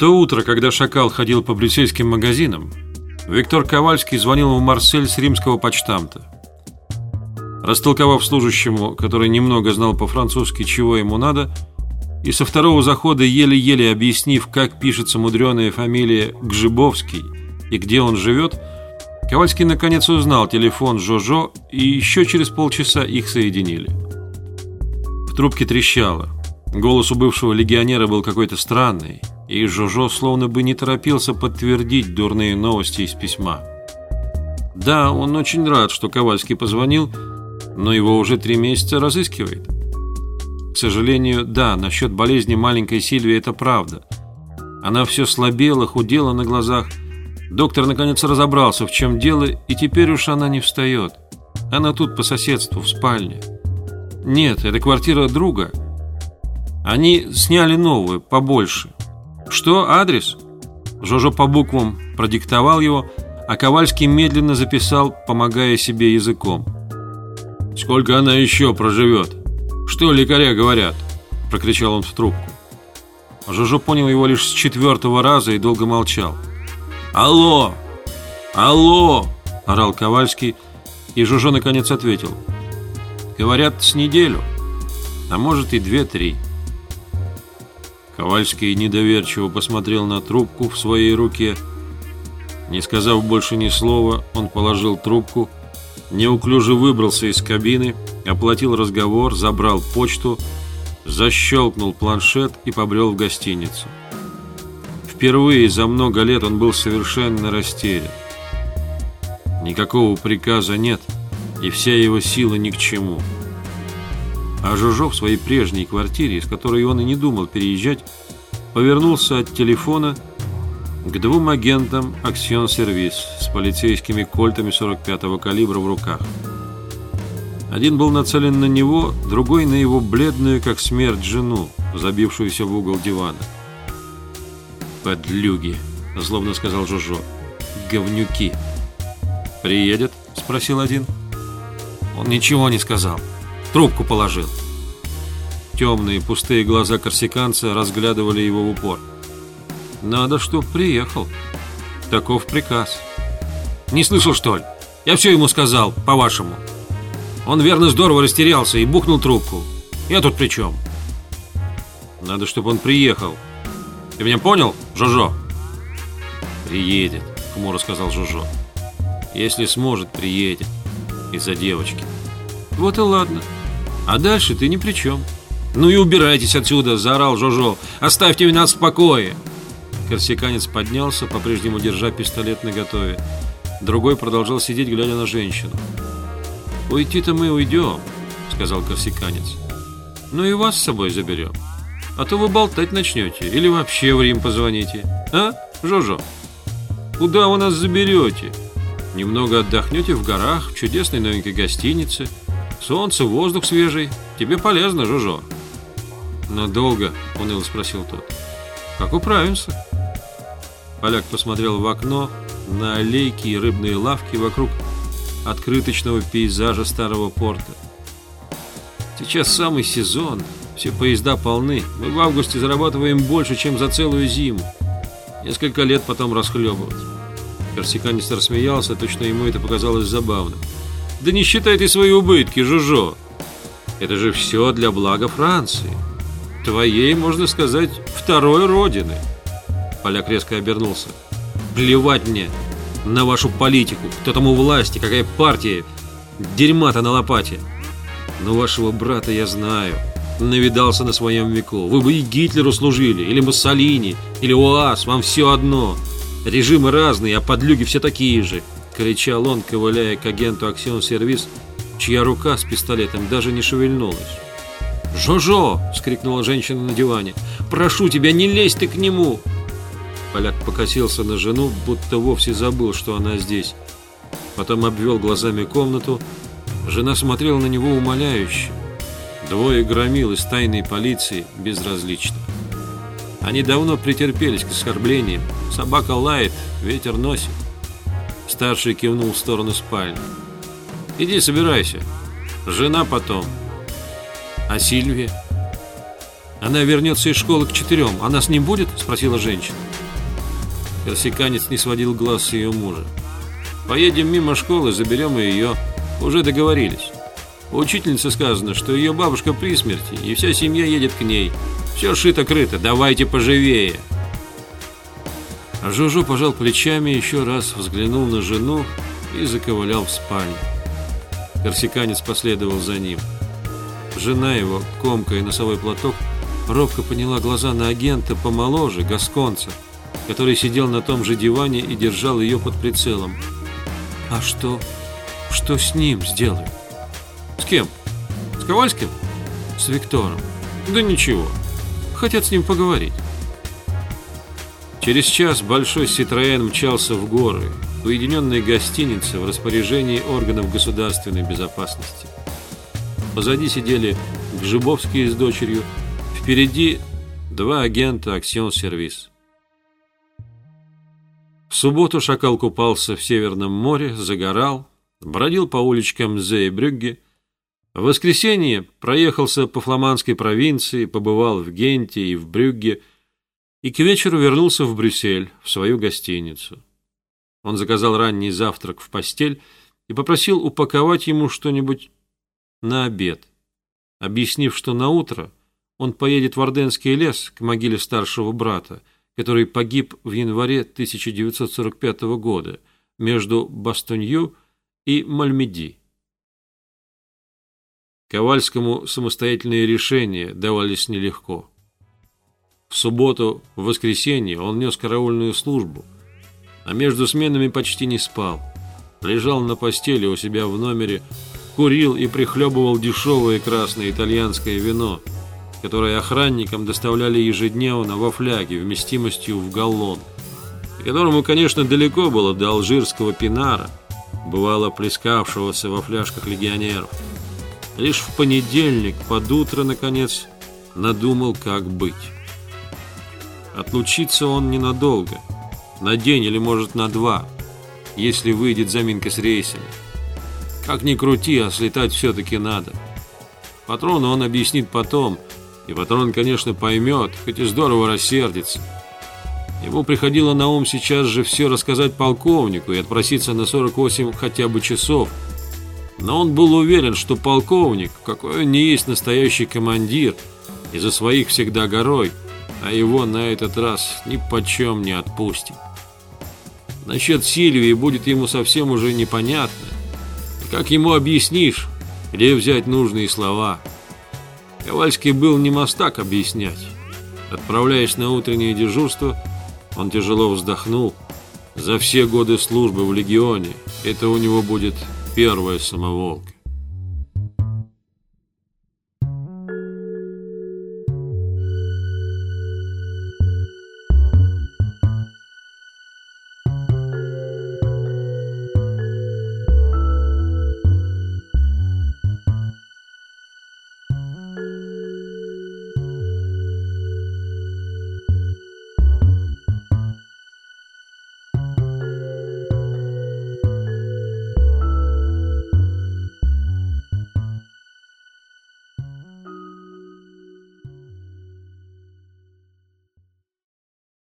то утро, когда Шакал ходил по брюссельским магазинам, Виктор Ковальский звонил в Марсель с римского почтамта. Растолковав служащему, который немного знал по-французски, чего ему надо, и со второго захода еле-еле объяснив, как пишется мудреная фамилия Гжибовский и где он живет, Ковальский наконец узнал телефон Жожо, и еще через полчаса их соединили. В трубке трещало. Голос у бывшего легионера был какой-то странный, и Жожо словно бы не торопился подтвердить дурные новости из письма. Да, он очень рад, что Ковальский позвонил, но его уже три месяца разыскивает. К сожалению, да, насчет болезни маленькой Сильвии это правда. Она все слабела, худела на глазах. Доктор наконец разобрался, в чем дело, и теперь уж она не встает. Она тут по соседству, в спальне. Нет, это квартира друга. Они сняли новую, побольше. Что, адрес? Жожо по буквам продиктовал его, а Ковальский медленно записал, помогая себе языком. «Сколько она еще проживет? Что лекаря говорят?» – прокричал он в трубку. Жожо понял его лишь с четвертого раза и долго молчал. «Алло! Алло!» – орал Ковальский, и Жожо наконец ответил. «Говорят, с неделю, а может и две-три». Ковальский недоверчиво посмотрел на трубку в своей руке. Не сказав больше ни слова, он положил трубку, неуклюже выбрался из кабины, оплатил разговор, забрал почту, защелкнул планшет и побрел в гостиницу. Впервые за много лет он был совершенно растерян. Никакого приказа нет, и вся его сила ни к чему. А Жужо в своей прежней квартире, из которой он и не думал переезжать, повернулся от телефона к двум агентам Аксион Сервис с полицейскими кольтами 45-го калибра в руках. Один был нацелен на него, другой на его бледную, как смерть, жену, забившуюся в угол дивана. «Подлюги!» – злобно сказал Жужо. «Говнюки!» «Приедет?» – спросил один. Он ничего не сказал. Трубку положил. Темные пустые глаза корсиканца разглядывали его в упор. Надо, чтоб приехал. Таков приказ. Не слышал, что ли? Я все ему сказал, по-вашему. Он верно здорово растерялся и бухнул трубку. Я тут при чем? Надо, чтобы он приехал. Ты меня понял, Жожо? Приедет, хмуро сказал Жожо. Если сможет, приедет. Из-за девочки. Вот и ладно. А дальше ты ни при чем. Ну и убирайтесь отсюда, заорал Жожо. Оставьте меня в покое. Корсиканец поднялся, по-прежнему держа пистолет наготове. Другой продолжал сидеть, глядя на женщину. «Уйти-то мы уйдем», — сказал корсиканец. «Ну и вас с собой заберем. А то вы болтать начнете или вообще в Рим позвоните. А, Жожо? Куда вы нас заберете? Немного отдохнете в горах, в чудесной новенькой гостинице». Солнце, воздух свежий. Тебе полезно, Жужо. Надолго, уныло спросил тот. Как управимся? Поляк посмотрел в окно на аллейки и рыбные лавки вокруг открыточного пейзажа старого порта. Сейчас самый сезон, все поезда полны. Мы в августе зарабатываем больше, чем за целую зиму. Несколько лет потом расхлебывать. Корсиканец рассмеялся, точно ему это показалось забавным. Да не считай ты свои убытки, Жужо. Это же все для блага Франции. Твоей, можно сказать, второй родины. Поляк резко обернулся. Плевать мне на вашу политику. Кто там у власти, какая партия. Дерьма-то на лопате. Но вашего брата я знаю. Навидался на своем веку. Вы бы и Гитлеру служили, или Муссолини, или УАЗ. Вам все одно. Режимы разные, а подлюги все такие же кричал он, ковыляя к агенту Аксион Сервис, чья рука с пистолетом даже не шевельнулась. «Жо-жо!» — скрикнула женщина на диване. «Прошу тебя, не лезь ты к нему!» Поляк покосился на жену, будто вовсе забыл, что она здесь. Потом обвел глазами комнату. Жена смотрела на него умоляюще. Двое громил из тайной полиции безразлично. Они давно претерпелись к оскорблениям. Собака лает, ветер носит. Старший кивнул в сторону спальни. «Иди, собирайся. Жена потом. А Сильвия?» «Она вернется из школы к четырем. Она с ним будет?» – спросила женщина. Корсиканец не сводил глаз с ее мужа. «Поедем мимо школы, заберем ее. Уже договорились. У учительницы сказано, что ее бабушка при смерти, и вся семья едет к ней. Все шито-крыто, давайте поживее!» А Жужу пожал плечами, еще раз взглянул на жену и заковылял в спальню. Корсиканец последовал за ним. Жена его, комкая носовой платок, робко поняла глаза на агента помоложе, гасконца, который сидел на том же диване и держал ее под прицелом. «А что? Что с ним сделают?» «С кем? С Ковальским?» «С Виктором». «Да ничего. Хотят с ним поговорить». Через час большой Ситроен мчался в горы, в уединенной гостинице в распоряжении органов государственной безопасности. Позади сидели Гжибовский с дочерью, впереди два агента Аксион Сервис. В субботу шакал купался в Северном море, загорал, бродил по уличкам Зейбрюгге. В воскресенье проехался по фламандской провинции, побывал в Генте и в Брюгге, и к вечеру вернулся в Брюссель, в свою гостиницу. Он заказал ранний завтрак в постель и попросил упаковать ему что-нибудь на обед, объяснив, что на утро он поедет в Орденский лес к могиле старшего брата, который погиб в январе 1945 года между Бастонью и Мальмеди. Ковальскому самостоятельные решения давались нелегко. В субботу, в воскресенье он нес караульную службу, а между сменами почти не спал. Лежал на постели у себя в номере, курил и прихлебывал дешевое красное итальянское вино, которое охранникам доставляли ежедневно во фляге вместимостью в галлон, и которому, конечно, далеко было до алжирского пинара, бывало плескавшегося во фляжках легионеров. Лишь в понедельник под утро, наконец, надумал, как быть. Отлучиться он ненадолго, на день или, может, на два, если выйдет заминка с рейсами. Как ни крути, а слетать все-таки надо. Патрону он объяснит потом, и патрон, конечно, поймет, хоть и здорово рассердится. Ему приходило на ум сейчас же все рассказать полковнику и отпроситься на 48 хотя бы часов. Но он был уверен, что полковник, какой он не есть настоящий командир, и за своих всегда горой – а его на этот раз ни почем не отпустим. Насчет Сильвии будет ему совсем уже непонятно. Как ему объяснишь, где взять нужные слова? Ковальский был не мастак объяснять. Отправляясь на утреннее дежурство, он тяжело вздохнул. За все годы службы в легионе это у него будет первая самоволка.